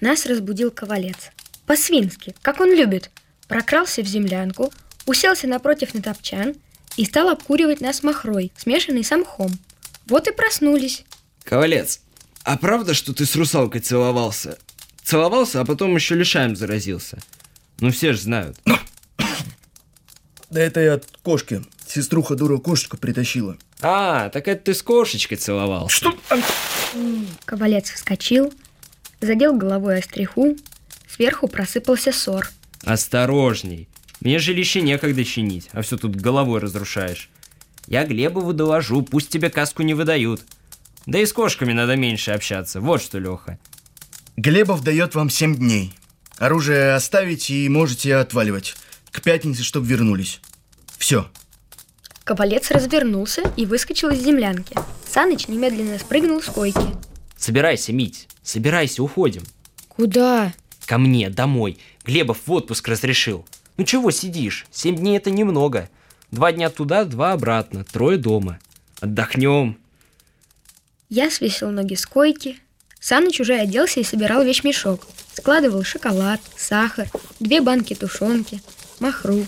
Нас разбудил ковалец. По-свински, как он любит. Прокрался в землянку, уселся напротив на топчан и стал обкуривать нас махрой, смешанный с мхом. Вот и проснулись. Ковалец, а правда, что ты с русалкой целовался? Целовался, а потом еще лишаем заразился. Ну все же знают. Да это я от кошки. Сеструха дура кошечку притащила. А, так это ты с кошечкой целовался. Что? Ковалец вскочил, задел головой о стриху, сверху просыпался ссор. Осторожней. Мне жилище некогда чинить, а все тут головой разрушаешь. Я Глебову доложу, пусть тебе каску не выдают. Да и с кошками надо меньше общаться. Вот что, Леха. Глебов дает вам 7 дней. Оружие оставить и можете отваливать. К пятнице, чтобы вернулись. Все. Ковалец развернулся и выскочил из землянки. Саныч немедленно спрыгнул с койки. Собирайся, Мить. Собирайся, уходим. Куда? Ко мне, домой. Глебов в отпуск разрешил. Ну чего сидишь? Семь дней это немного. Два дня туда, два обратно. Трое дома. Отдохнем. Я свесил ноги с койки. Саныч уже оделся и собирал вещмешок. Складывал шоколад, сахар, две банки тушенки, махру.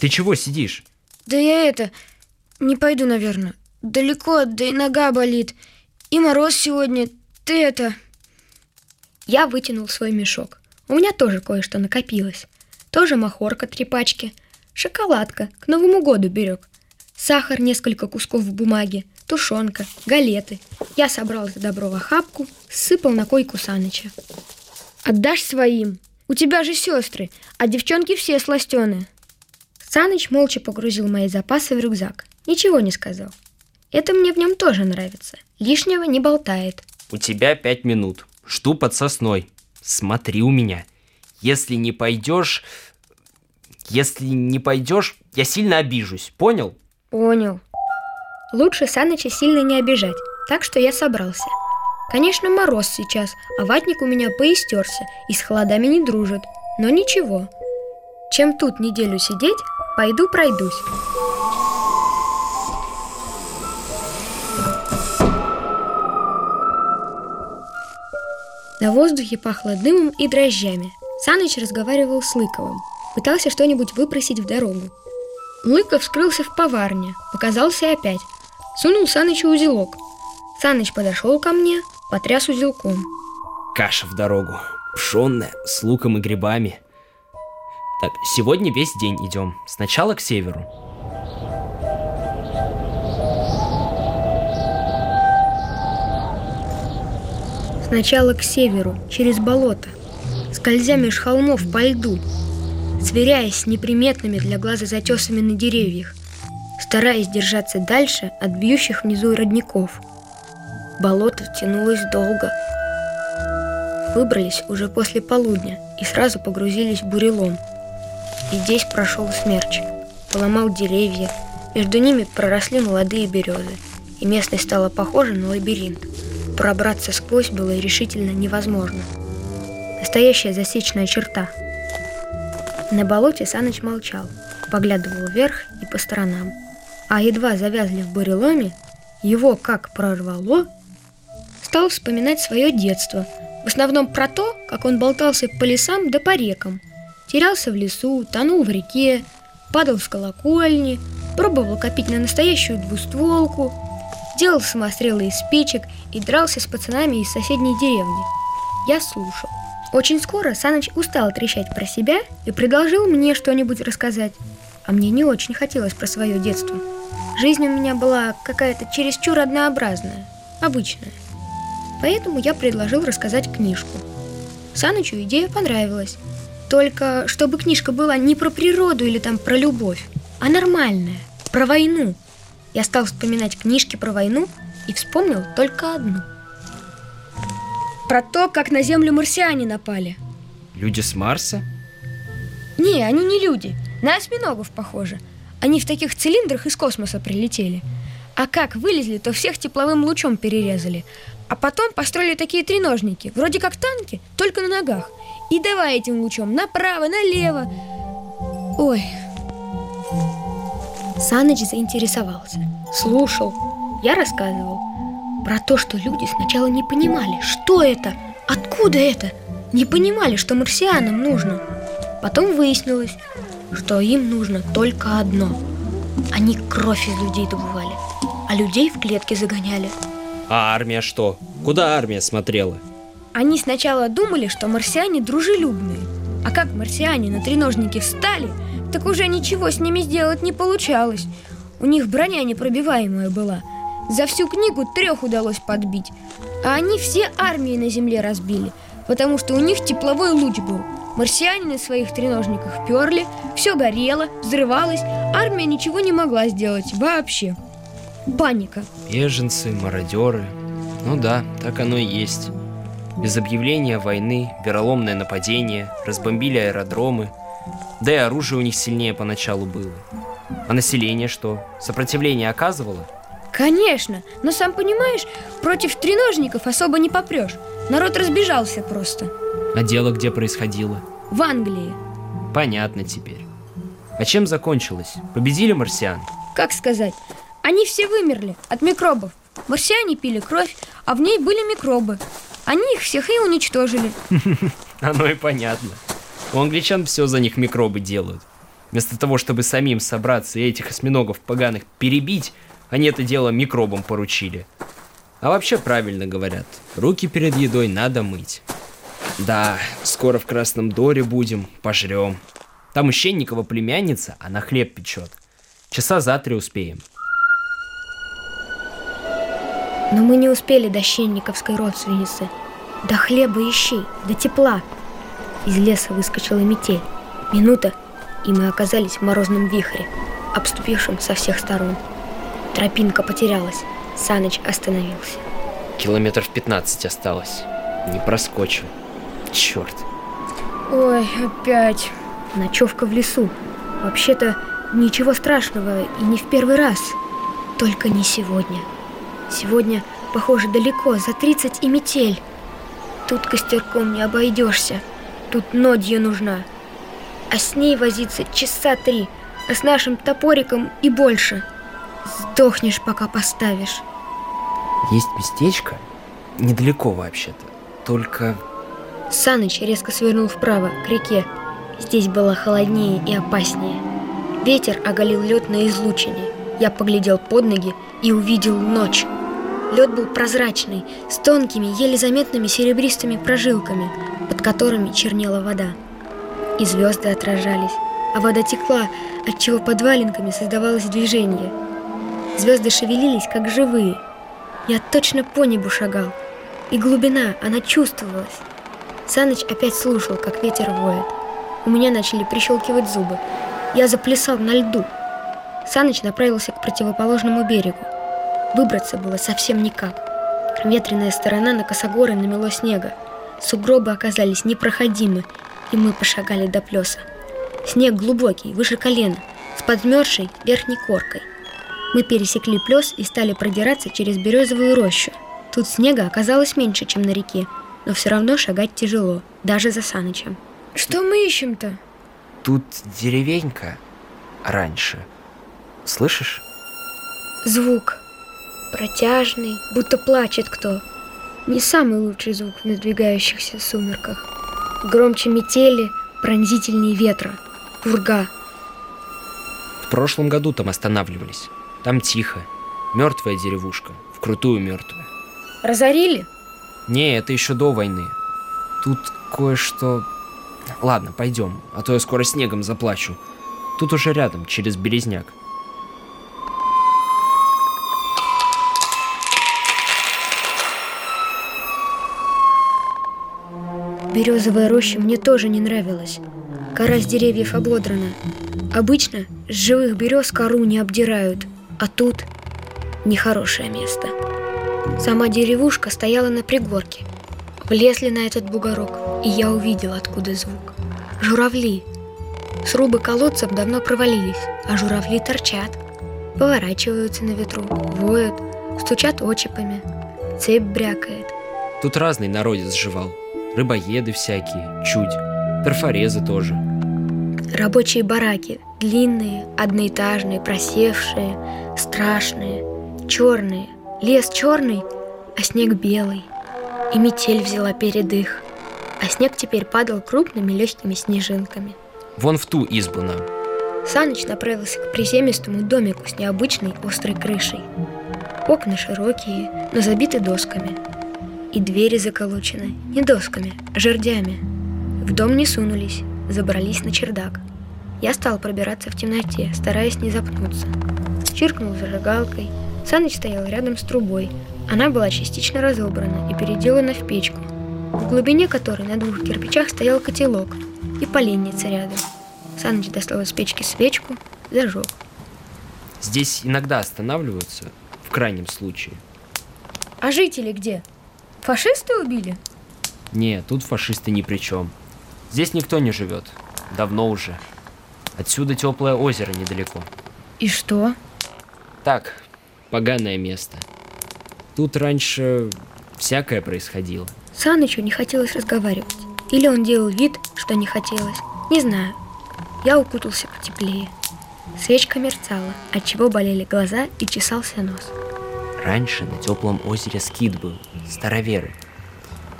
Ты чего сидишь? Да я это... Не пойду, наверное. Далеко, да и нога болит. И мороз сегодня. Ты это... Я вытянул свой мешок. У меня тоже кое-что накопилось. Тоже махорка три пачки. Шоколадка, к Новому году берег. Сахар, несколько кусков бумаги, тушенка, галеты. Я собрал это добро в охапку, сыпал на койку Саныча. «Отдашь своим? У тебя же сестры, а девчонки все сластены». Саныч молча погрузил мои запасы в рюкзак. Ничего не сказал. Это мне в нем тоже нравится. Лишнего не болтает. У тебя пять минут. Жду под сосной. Смотри у меня. Если не пойдешь... Если не пойдешь, я сильно обижусь. Понял? Понял. Лучше Саныча сильно не обижать, так что я собрался. Конечно, мороз сейчас, а ватник у меня поистерся и с холодами не дружит. Но ничего. Чем тут неделю сидеть, пойду пройдусь. На воздухе пахло дымом и дрожжами. Саныч разговаривал с Лыковым. Пытался что-нибудь выпросить в дорогу. Лыков скрылся в поварне, показался опять. Сунул Санычу узелок. Саныч подошел ко мне, потряс узелком. Каша в дорогу. Пшенная, с луком и грибами. Так, сегодня весь день идем. Сначала к северу. Сначала к северу, через болото, скользя меж холмов по льду, сверяясь с неприметными для глаза затесами на деревьях, стараясь держаться дальше от бьющих внизу родников. Болото тянулось долго. Выбрались уже после полудня и сразу погрузились в бурелом. И здесь прошел смерч, поломал деревья, между ними проросли молодые березы, и местность стала похожа на лабиринт. Пробраться сквозь было решительно невозможно. Настоящая засечная черта. На болоте Саныч молчал, поглядывал вверх и по сторонам. А едва завязли в буреломе, его как прорвало, стал вспоминать свое детство, в основном про то, как он болтался по лесам да по рекам, терялся в лесу, тонул в реке, падал с колокольни, пробовал копить на настоящую двустволку, делал самострелы из спичек и дрался с пацанами из соседней деревни. Я слушал. Очень скоро Саныч устал трещать про себя и предложил мне что-нибудь рассказать. А мне не очень хотелось про свое детство. Жизнь у меня была какая-то чересчур однообразная, обычная. Поэтому я предложил рассказать книжку. Санычу идея понравилась. Только чтобы книжка была не про природу или там про любовь, а нормальная, про войну. Я стал вспоминать книжки про войну и вспомнил только одну. Про то, как на Землю марсиане напали. Люди с Марса? Не, они не люди. На осьминогов похожи. Они в таких цилиндрах из космоса прилетели. А как вылезли, то всех тепловым лучом перерезали. А потом построили такие треножники, вроде как танки, только на ногах. И давай этим лучом направо, налево. Ой. Саныч заинтересовался. Слушал. Я рассказывал. Про то, что люди сначала не понимали, что это, Откуда это? Не понимали, что марсианам нужно. Потом выяснилось, что им нужно только одно. Они кровь из людей добывали, а людей в клетки загоняли. А армия что? Куда армия смотрела? Они сначала думали, что марсиане дружелюбные. А как марсиане на треножники встали, так уже ничего с ними сделать не получалось. У них броня непробиваемая была. За всю книгу трех удалось подбить. А они все армии на земле разбили, потому что у них тепловой луч был. Марсиане на своих треножниках перли, все горело, взрывалось, армия ничего не могла сделать вообще. Паника. Беженцы, мародеры. Ну да, так оно и есть. Без объявления войны, вероломное нападение, разбомбили аэродромы. Да и оружие у них сильнее поначалу было. А население что? Сопротивление оказывало? Конечно, но сам понимаешь, против треножников особо не попрешь. Народ разбежался просто. А дело где происходило? В Англии. Понятно теперь. А чем закончилось? Победили марсиан? Как сказать? Они все вымерли от микробов. Марсиане пили кровь, а в ней были микробы. Они их всех и уничтожили. Оно и понятно. У англичан все за них микробы делают. Вместо того, чтобы самим собраться и этих осьминогов поганых перебить, они это дело микробам поручили. А вообще правильно говорят, руки перед едой надо мыть. Да, скоро в Красном Доре будем, пожрем. Там у Щенникова племянница, она хлеб печет. Часа за три успеем. Но мы не успели до щенниковской родственницы. До хлеба и щей, до тепла. Из леса выскочила метель. Минута, и мы оказались в морозном вихре, обступившем со всех сторон. Тропинка потерялась. Саныч остановился. Километров 15 осталось. Не проскочу. Черт. Ой, опять. Ночевка в лесу. Вообще-то ничего страшного и не в первый раз. Только не сегодня. Сегодня, похоже, далеко, за 30 и метель. Тут костерком не обойдешься. Тут нодья нужна. А с ней возиться часа три, а с нашим топориком и больше. Сдохнешь, пока поставишь. Есть местечко? Недалеко вообще-то. Только... Саныч резко свернул вправо, к реке. Здесь было холоднее и опаснее. Ветер оголил лед на излучине. Я поглядел под ноги и увидел ночь. Лед был прозрачный, с тонкими, еле заметными серебристыми прожилками, под которыми чернела вода. И звезды отражались, а вода текла, отчего под валенками создавалось движение. Звезды шевелились, как живые. Я точно по небу шагал, и глубина, она чувствовалась. Саныч опять слушал, как ветер воет. У меня начали прищелкивать зубы. Я заплясал на льду. Саныч направился к противоположному берегу. Выбраться было совсем никак. Ветреная сторона на косогоры намело снега. Сугробы оказались непроходимы, и мы пошагали до плеса. Снег глубокий, выше колена, с подмерзшей верхней коркой. Мы пересекли плес и стали продираться через березовую рощу. Тут снега оказалось меньше, чем на реке, но все равно шагать тяжело, даже за Санычем. Что мы ищем-то? Тут деревенька раньше. Слышишь? Звук. Протяжный, будто плачет кто. Не самый лучший звук в надвигающихся сумерках. Громче метели, пронзительнее ветра. Пурга. В прошлом году там останавливались. Там тихо. Мертвая деревушка. Вкрутую мертвая. Разорили? Не, это еще до войны. Тут кое-что... Ладно, пойдем, а то я скоро снегом заплачу. Тут уже рядом, через Березняк. Березовая роща мне тоже не нравилась. Кора с деревьев ободрана. Обычно с живых берез кору не обдирают, а тут нехорошее место. Сама деревушка стояла на пригорке. Влезли на этот бугорок, и я увидел, откуда звук. Журавли. Срубы колодцев давно провалились, а журавли торчат. Поворачиваются на ветру, воют, стучат очепами. Цепь брякает. Тут разный народец жевал. Рыбоеды всякие, чуть. Перфорезы тоже. Рабочие бараки, длинные, одноэтажные, просевшие, страшные, черные. Лес черный, а снег белый. и метель взяла передых, а снег теперь падал крупными легкими снежинками. Вон в ту избу нам. Саныч направился к приземистому домику с необычной острой крышей. Окна широкие, но забиты досками. И двери заколочены не досками, а жердями. В дом не сунулись, забрались на чердак. Я стал пробираться в темноте, стараясь не запнуться. Чиркнул зажигалкой. Саныч стоял рядом с трубой. Она была частично разобрана и переделана в печку, в глубине которой на двух кирпичах стоял котелок и поленница рядом. Саныч достал из печки свечку, зажег. Здесь иногда останавливаются, в крайнем случае. А жители где? Фашисты убили? Не, тут фашисты ни при чем. Здесь никто не живет. Давно уже. Отсюда теплое озеро недалеко. И что? Так, поганое место. Тут раньше всякое происходило. Санычу не хотелось разговаривать. Или он делал вид, что не хотелось. Не знаю. Я укутался потеплее. Свечка мерцала, от чего болели глаза и чесался нос. Раньше на теплом озере скит был, староверы.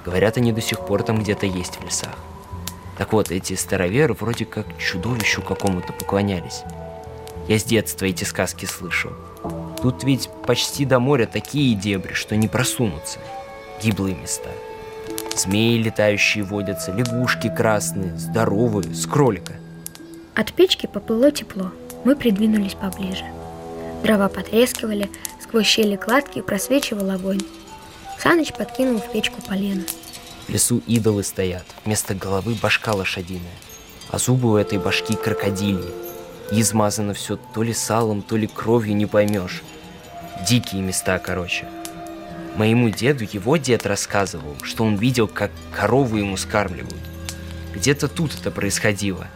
Говорят, они до сих пор там где-то есть в лесах. Так вот, эти староверы вроде как чудовищу какому-то поклонялись. Я с детства эти сказки слышал. Тут ведь почти до моря такие дебри, что не просунутся. Гиблые места. Змеи летающие водятся, лягушки красные, здоровые, с кролика. От печки поплыло тепло. Мы придвинулись поближе. Дрова потрескивали, сквозь щели кладки просвечивал огонь. Саныч подкинул в печку полено. В лесу идолы стоят, вместо головы башка лошадиная, а зубы у этой башки крокодильи. И измазано все то ли салом, то ли кровью, не поймешь. Дикие места, короче. Моему деду его дед рассказывал, что он видел, как корову ему скармливают. Где-то тут это происходило.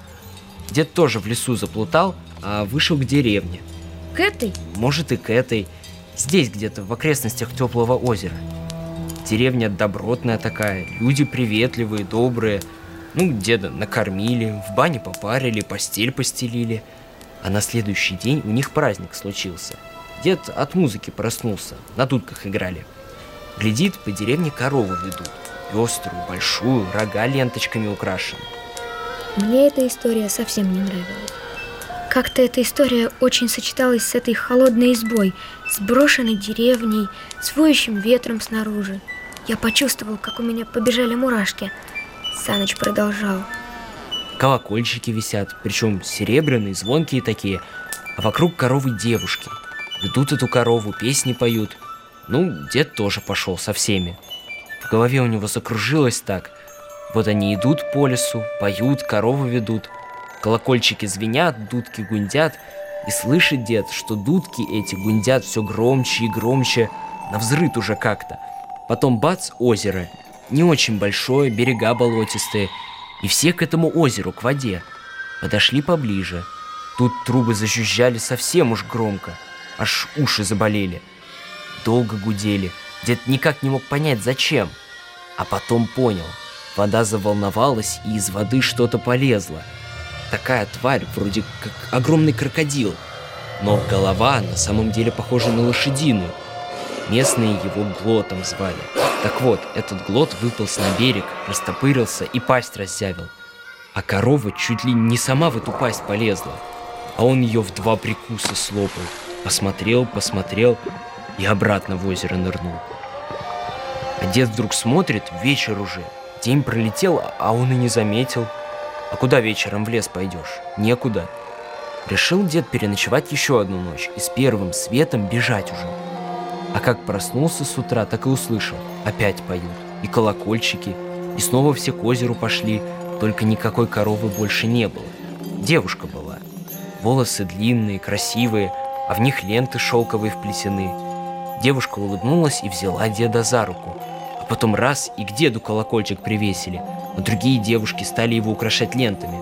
Дед тоже в лесу заплутал, а вышел к деревне. К этой? Может и к этой. Здесь где-то, в окрестностях теплого озера. Деревня добротная такая, люди приветливые, добрые. Ну, деда накормили, в бане попарили, постель постелили. А на следующий день у них праздник случился. Дед от музыки проснулся, на дудках играли. Глядит, по деревне корову ведут. Пеструю, большую, рога ленточками украшены. Мне эта история совсем не нравилась. Как-то эта история очень сочеталась с этой холодной избой, с брошенной деревней, с воющим ветром снаружи. Я почувствовал, как у меня побежали мурашки. Саныч продолжал. Колокольчики висят, причем серебряные, звонкие такие, а вокруг коровы девушки. Ведут эту корову, песни поют. Ну, дед тоже пошел со всеми. В голове у него закружилось так. Вот они идут по лесу, поют, корову ведут. Колокольчики звенят, дудки гундят. И слышит дед, что дудки эти гундят все громче и громче, на взрыт уже как-то. Потом бац, озеро. Не очень большое, берега болотистые. И все к этому озеру, к воде. Подошли поближе. Тут трубы зажужжали совсем уж громко. Аж уши заболели. Долго гудели. Дед никак не мог понять, зачем. А потом понял. Вода заволновалась, и из воды что-то полезло. Такая тварь, вроде как огромный крокодил. Но голова на самом деле похожа на лошадиную. Местные его глотом звали. Так вот, этот глот выполз на берег, растопырился и пасть раззявил. А корова чуть ли не сама в эту пасть полезла. А он ее в два прикуса слопал. Посмотрел, посмотрел и обратно в озеро нырнул. А дед вдруг смотрит, вечер уже. День пролетел, а он и не заметил. А куда вечером в лес пойдешь? Некуда. Решил дед переночевать еще одну ночь и с первым светом бежать уже. А как проснулся с утра, так и услышал. Опять поют. И колокольчики. И снова все к озеру пошли, только никакой коровы больше не было. Девушка была. Волосы длинные, красивые, а в них ленты шелковые вплетены. Девушка улыбнулась и взяла деда за руку. А потом раз и к деду колокольчик привесили, а другие девушки стали его украшать лентами.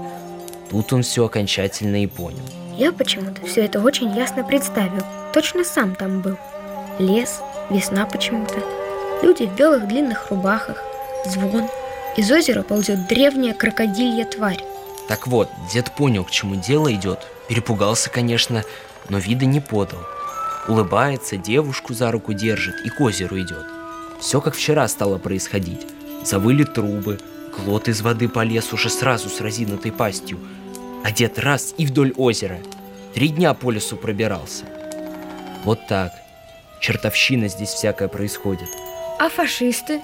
Тут он все окончательно и понял. Я почему-то все это очень ясно представил. Точно сам там был. Лес, весна почему-то. Люди в белых длинных рубахах, звон. Из озера ползет древняя крокодилья тварь. Так вот, дед понял, к чему дело идет. Перепугался, конечно, но вида не подал. Улыбается, девушку за руку держит и к озеру идет. Все как вчера стало происходить. Завыли трубы, Клод из воды полез уже сразу с разинатой пастью. А дед раз и вдоль озера. Три дня по лесу пробирался. Вот так. Чертовщина здесь всякая происходит. А фашисты?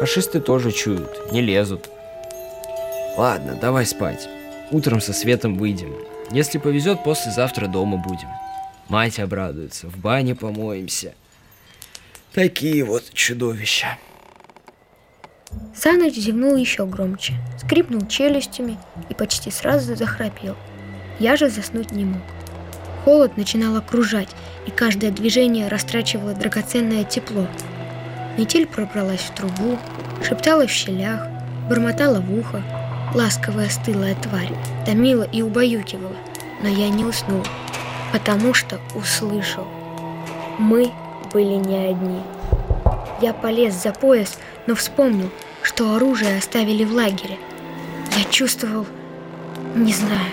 Фашисты тоже чуют, не лезут. Ладно, давай спать. Утром со светом выйдем. Если повезет, послезавтра дома будем. Мать обрадуется, в бане помоемся. Такие вот чудовища. Саныч зевнул еще громче, скрипнул челюстями и почти сразу захрапел. Я же заснуть не мог. Холод начинал окружать, и каждое движение растрачивало драгоценное тепло. Метель пробралась в трубу, шептала в щелях, бормотала в ухо. Ласковая стылая тварь томила и убаюкивала, но я не уснул, потому что услышал. Мы были не одни. Я полез за пояс, но вспомнил, что оружие оставили в лагере. Я чувствовал... Не знаю.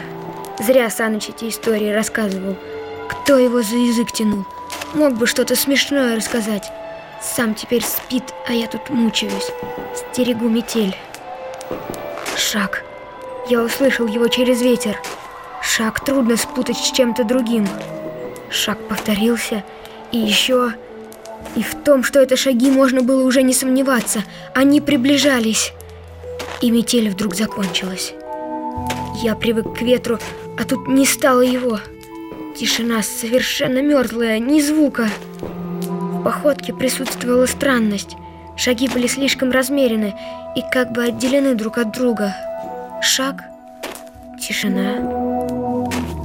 Зря Саныч эти истории рассказывал. Кто его за язык тянул? Мог бы что-то смешное рассказать. Сам теперь спит, а я тут мучаюсь. Стерегу метель. Шаг. Я услышал его через ветер. Шаг трудно спутать с чем-то другим. Шаг повторился, и еще... И в том, что это шаги, можно было уже не сомневаться. Они приближались. И метель вдруг закончилась. Я привык к ветру, а тут не стало его. Тишина совершенно мертвая, ни звука. В походке присутствовала странность. Шаги были слишком размерены и как бы отделены друг от друга. Шаг, тишина,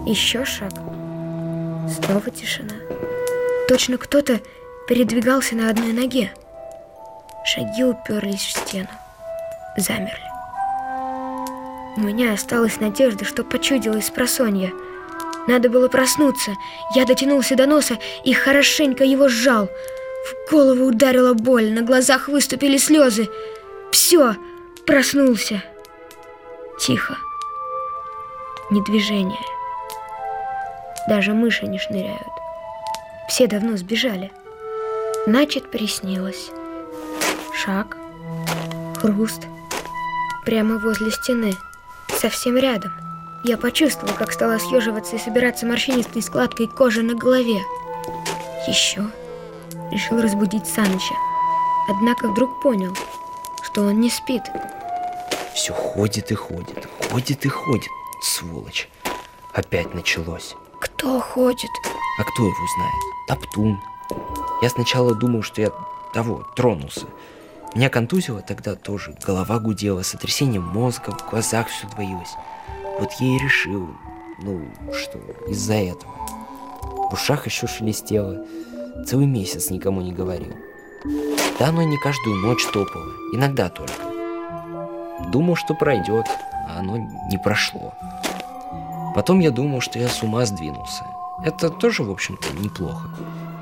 еще шаг, снова тишина. Точно кто-то передвигался на одной ноге. Шаги уперлись в стену, замерли. У меня осталась надежда, что почудилась просонья. Надо было проснуться. Я дотянулся до носа и хорошенько его сжал. В голову ударила боль, на глазах выступили слезы. Все, проснулся. Тихо. Ни движения. Даже мыши не шныряют. Все давно сбежали. Значит, приснилось. Шаг, хруст, прямо возле стены, совсем рядом. Я почувствовал, как стала съеживаться и собираться морщинистой складкой кожи на голове. Еще решил разбудить Саныча. Однако вдруг понял, что он не спит. Все ходит и ходит, ходит и ходит, сволочь. Опять началось. Кто ходит? А кто его знает? Топтун. Я сначала думал, что я того, тронулся. Меня контузило тогда тоже, голова гудела, сотрясение мозга, в глазах все двоилось. Вот я и решил, ну, что из-за этого. В ушах еще шелестело. Целый месяц никому не говорил. Да оно не каждую ночь топало, иногда только. Думал, что пройдет, а оно не прошло. Потом я думал, что я с ума сдвинулся. Это тоже, в общем-то, неплохо.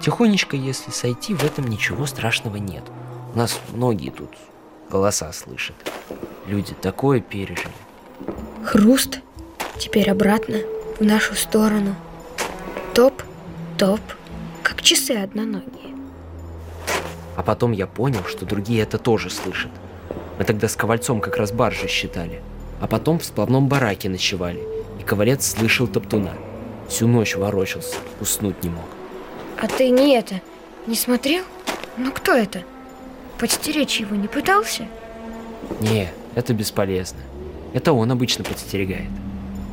Тихонечко, если сойти, в этом ничего страшного нет. У нас многие тут голоса слышат. Люди такое пережили. Хруст. Теперь обратно, в нашу сторону. Топ, топ, как часы одноногие. А потом я понял, что другие это тоже слышат. Мы тогда с Ковальцом как раз баржи считали. А потом в сплавном бараке ночевали. И Ковалец слышал топтуна. Всю ночь ворочался, уснуть не мог. А ты не это, не смотрел? Ну кто это? Подстеречь его не пытался? Не, это бесполезно. Это он обычно подстерегает.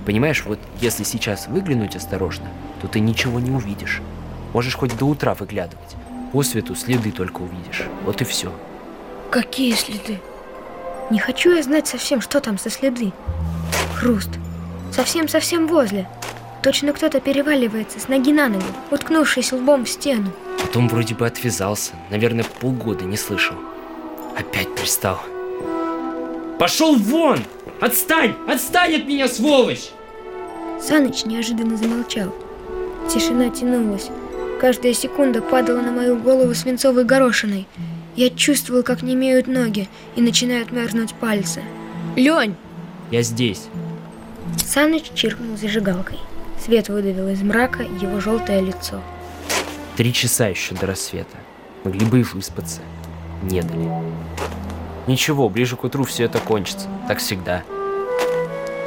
Понимаешь, вот если сейчас выглянуть осторожно, то ты ничего не увидишь. Можешь хоть до утра выглядывать. По свету следы только увидишь. Вот и все. Какие следы? Не хочу я знать совсем, что там за следы. Хруст. Совсем-совсем возле. Точно кто-то переваливается с ноги на ногу, уткнувшись лбом в стену. Потом вроде бы отвязался. Наверное, полгода не слышал. Опять пристал. Пошел вон! Отстань! Отстань от меня, сволочь! Саныч неожиданно замолчал. Тишина тянулась. Каждая секунда падала на мою голову свинцовой горошиной. Я чувствовал, как немеют ноги и начинают мерзнуть пальцы. «Лень!» Я здесь. Саныч чиркнул зажигалкой. Свет выдавил из мрака его желтое лицо. Три часа еще до рассвета. Могли бы и выспаться. Не дали. Ничего, ближе к утру все это кончится. Так всегда.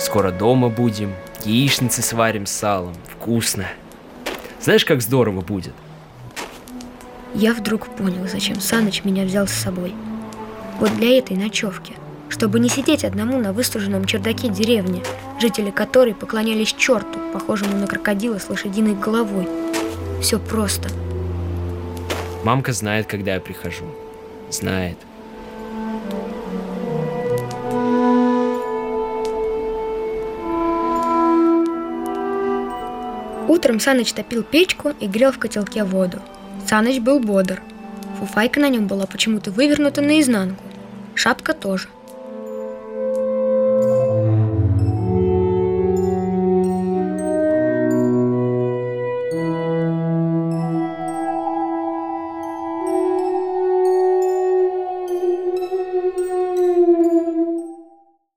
Скоро дома будем, яичницы сварим с салом. Вкусно. Знаешь, как здорово будет? Я вдруг понял, зачем Саныч меня взял с собой. Вот для этой ночевки. Чтобы не сидеть одному на выстуженном чердаке деревни, жители которой поклонялись черту, похожему на крокодила с лошадиной головой. Все просто. Мамка знает, когда я прихожу. Знает. Утром Саныч топил печку и грел в котелке воду. Саныч был бодр. Фуфайка на нем была почему-то вывернута наизнанку. Шапка тоже –